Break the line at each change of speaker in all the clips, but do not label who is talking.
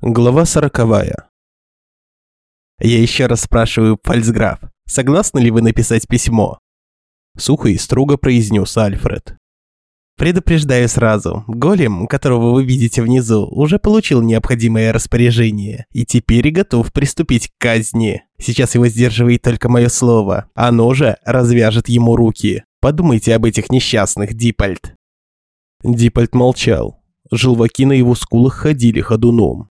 Глава сороковая. «Я еще раз спрашиваю, фальцграф, согласны ли вы написать письмо?» Сухо и строго произнес Альфред. «Предупреждаю сразу, голем, которого вы видите внизу, уже получил необходимое распоряжение и теперь готов приступить к казни. Сейчас его сдерживает только мое слово, оно же развяжет ему руки. Подумайте об этих несчастных, Дипольд». Дипольд молчал. Желваки на его скулах ходили ходуном.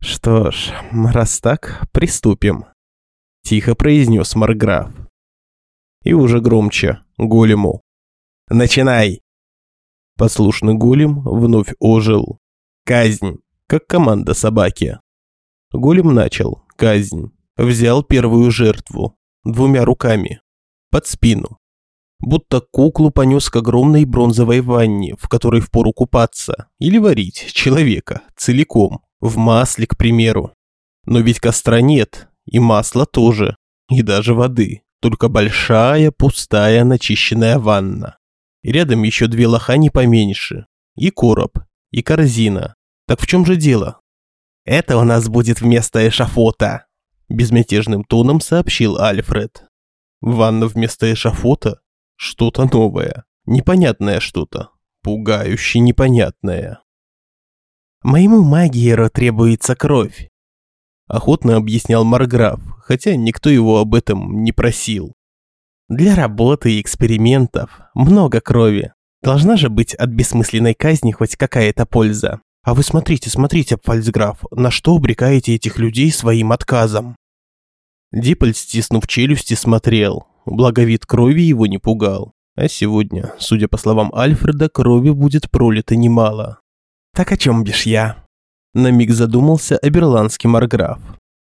«Что ж, раз так, приступим», – тихо произнес Марграф. И уже громче, голему. «Начинай!» Послушный голем вновь ожил. «Казнь!» как команда собаки. Голем начал казнь. Взял первую жертву. Двумя руками. Под спину. Будто куклу понес к огромной бронзовой ванне, в которой впору купаться. Или варить человека целиком. В масле, к примеру. Но ведь костра нет, и масла тоже, и даже воды. Только большая, пустая, начищенная ванна. И рядом еще две лохани поменьше. И короб, и корзина. Так в чем же дело? Это у нас будет вместо эшафота, безмятежным тоном сообщил Альфред. Ванна вместо эшафота? Что-то новое. Непонятное что-то. Пугающе непонятное. Моему магиеру требуется кровь. Охотно объяснял Марграф, хотя никто его об этом не просил. Для работы и экспериментов много крови. Должна же быть от бессмысленной казни хоть какая-то польза. А вы смотрите, смотрите, фальцграф, на что обрекаете этих людей своим отказом. Диполь, стиснув челюсти, смотрел. Благо вид крови его не пугал. А сегодня, судя по словам Альфреда, крови будет пролито немало. «Так о чем бишь я?» На миг задумался оберландский марграф.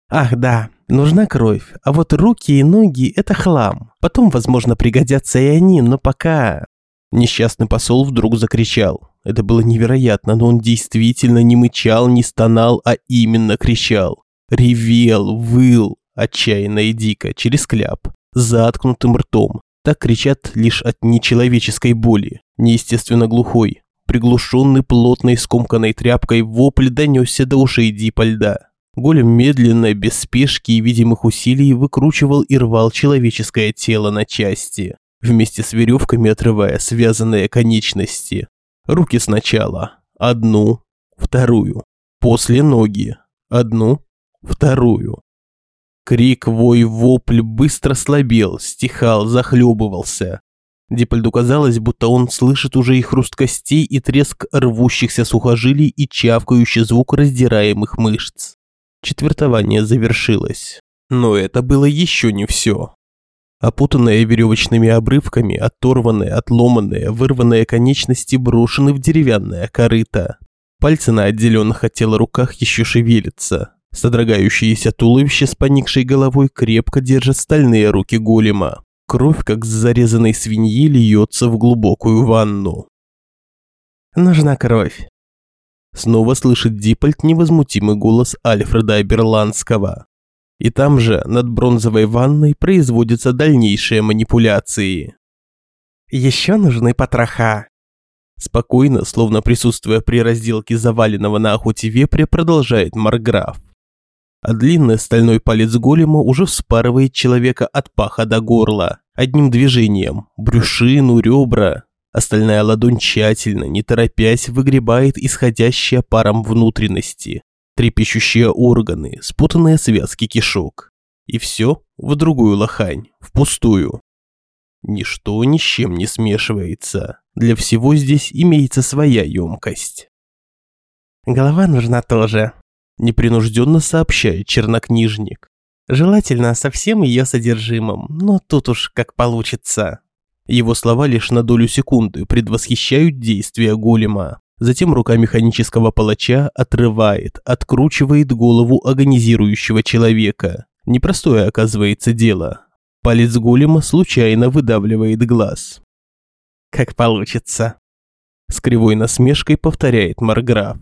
«Ах, да, нужна кровь, а вот руки и ноги – это хлам. Потом, возможно, пригодятся и они, но пока...» Несчастный посол вдруг закричал. Это было невероятно, но он действительно не мычал, не стонал, а именно кричал. Ревел, выл, отчаянно и дико, через кляп, заткнутым ртом. Так кричат лишь от нечеловеческой боли, неестественно глухой, Приглушенный плотной скомканной тряпкой вопль донесся до ушей Дипа льда. Голем медленно, без спешки и видимых усилий выкручивал и рвал человеческое тело на части, вместе с веревками отрывая связанные конечности. Руки сначала, одну, вторую, после ноги, одну, вторую. Крик, вой, вопль быстро слабел, стихал, захлебывался. Дипольду казалось, будто он слышит уже и хруст костей, и треск рвущихся сухожилий, и чавкающий звук раздираемых мышц. Четвертование завершилось. Но это было еще не все. Опутанные веревочными обрывками, оторванные, отломанные, вырванные конечности брошены в деревянное корыто. Пальцы на отделенных от тела руках еще шевелятся. Содрогающееся туловище с поникшей головой крепко держат стальные руки голема. Кровь, как с зарезанной свиньи, льется в глубокую ванну. «Нужна кровь», Снова слышит Дипольт невозмутимый голос Альфреда Аберландского. И там же, над бронзовой ванной, производятся дальнейшие манипуляции. «Еще нужны потроха». Спокойно, словно присутствуя при разделке заваленного на охоте вепря, продолжает Марграф а длинный стальной палец голема уже вспарывает человека от паха до горла. Одним движением, брюшину, ребра. Остальная ладонь тщательно, не торопясь, выгребает исходящие паром внутренности, трепещущие органы, спутанные связки кишок. И все в другую лохань, в пустую. Ничто ни с чем не смешивается. Для всего здесь имеется своя емкость. Голова нужна тоже, непринужденно сообщает чернокнижник. Желательно со всем ее содержимым, но тут уж как получится. Его слова лишь на долю секунды предвосхищают действия голема. Затем рука механического палача отрывает, откручивает голову агонизирующего человека. Непростое оказывается дело. Палец голема случайно выдавливает глаз. «Как получится», – с кривой насмешкой повторяет Марграф.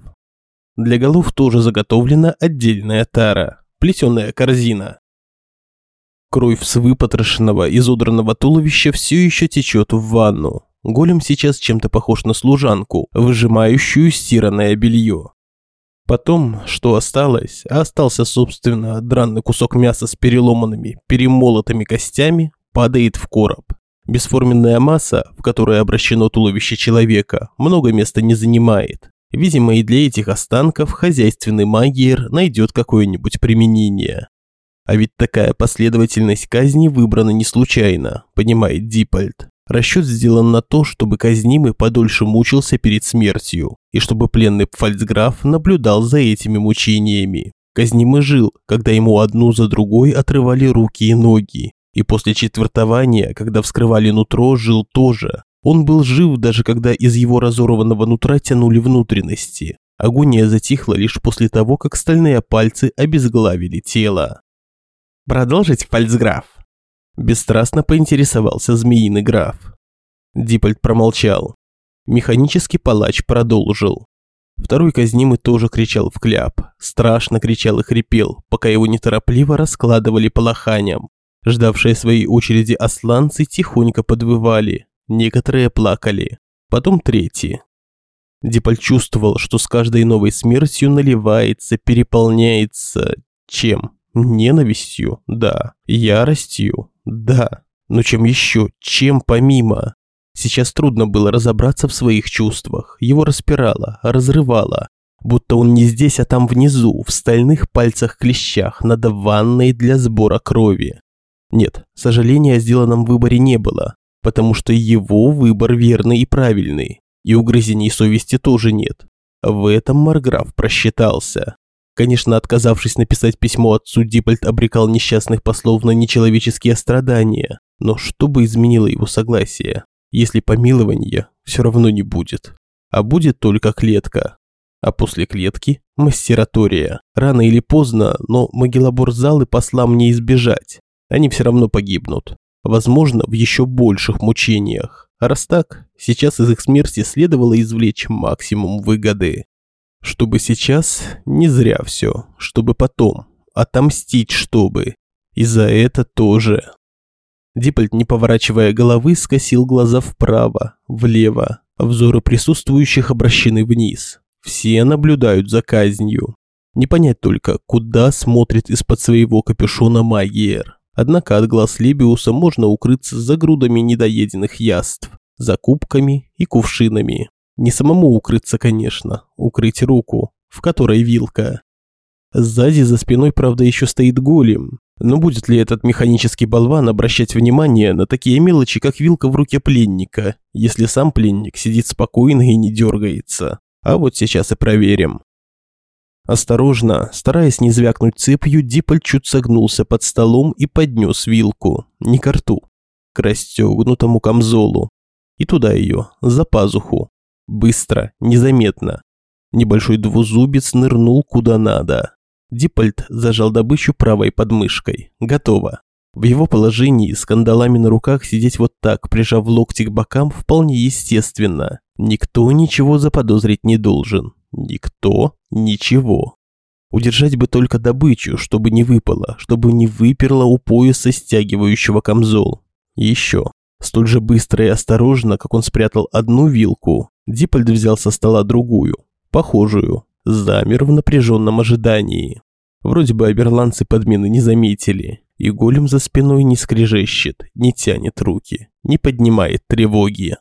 Для голов тоже заготовлена отдельная тара, плетеная корзина. Кровь с выпотрошенного, изодранного туловища все еще течет в ванну. Голем сейчас чем-то похож на служанку, выжимающую стиранное белье. Потом, что осталось, а остался, собственно, дранный кусок мяса с переломанными, перемолотыми костями, падает в короб. Бесформенная масса, в которой обращено туловище человека, много места не занимает. Видимо, и для этих останков хозяйственный магиер найдет какое-нибудь применение. А ведь такая последовательность казни выбрана не случайно, понимает Диппольд. Расчет сделан на то, чтобы казнимый подольше мучился перед смертью, и чтобы пленный фальцграф наблюдал за этими мучениями. Казнимый жил, когда ему одну за другой отрывали руки и ноги, и после четвертования, когда вскрывали нутро, жил тоже. Он был жив, даже когда из его разорванного нутра тянули внутренности. Агония затихла лишь после того, как стальные пальцы обезглавили тело. «Продолжить, фальцграф?» Бесстрастно поинтересовался змеиный граф. Диппольд промолчал. Механический палач продолжил. Второй казнимый тоже кричал в кляп, страшно кричал и хрипел, пока его неторопливо раскладывали по лоханям. Ждавшие своей очереди осланцы тихонько подвывали, некоторые плакали, потом третий. Диполь чувствовал, что с каждой новой смертью наливается, переполняется чем? Ненавистью, да. Яростью, да. Но чем еще? Чем помимо? Сейчас трудно было разобраться в своих чувствах. Его распирало, разрывало. Будто он не здесь, а там внизу, в стальных пальцах-клещах, над ванной для сбора крови. Нет, сожаления о сделанном выборе не было, потому что его выбор верный и правильный, и угрызений совести тоже нет. В этом Марграф просчитался. Конечно, отказавшись написать письмо отцу, Диппольд обрекал несчастных послов на нечеловеческие страдания, но что бы изменило его согласие, если помилования все равно не будет, а будет только клетка. А после клетки – мастератория. Рано или поздно, но могилобор-залы послам не избежать они все равно погибнут. Возможно, в еще больших мучениях. А раз так, сейчас из их смерти следовало извлечь максимум выгоды. Чтобы сейчас не зря все, чтобы потом отомстить, чтобы. И за это тоже. Диппольд, не поворачивая головы, скосил глаза вправо, влево. Взоры присутствующих обращены вниз. Все наблюдают за казнью. Не понять только, куда смотрит из-под своего капюшона магиер. Однако от глаз Лебиуса можно укрыться за грудами недоеденных яств, закупками и кувшинами. Не самому укрыться, конечно, укрыть руку, в которой вилка. Сзади за спиной, правда, еще стоит голем. Но будет ли этот механический болван обращать внимание на такие мелочи, как вилка в руке пленника, если сам пленник сидит спокойно и не дергается? А вот сейчас и проверим. Осторожно, стараясь не звякнуть цепью, Диполь чуть согнулся под столом и поднес вилку, не к рту, к расстегнутому камзолу. И туда ее, за пазуху. Быстро, незаметно. Небольшой двузубец нырнул куда надо. Диппольт зажал добычу правой подмышкой. Готово. В его положении с кандалами на руках сидеть вот так, прижав локти к бокам, вполне естественно. Никто ничего заподозрить не должен. Никто ничего. Удержать бы только добычу, чтобы не выпало, чтобы не выперло у пояса стягивающего камзол. еще. Столь же быстро и осторожно, как он спрятал одну вилку, Диппольд взял со стола другую, похожую, замер в напряженном ожидании. Вроде бы оберландцы подмены не заметили, и голем за спиной не скрежещет, не тянет руки, не поднимает тревоги.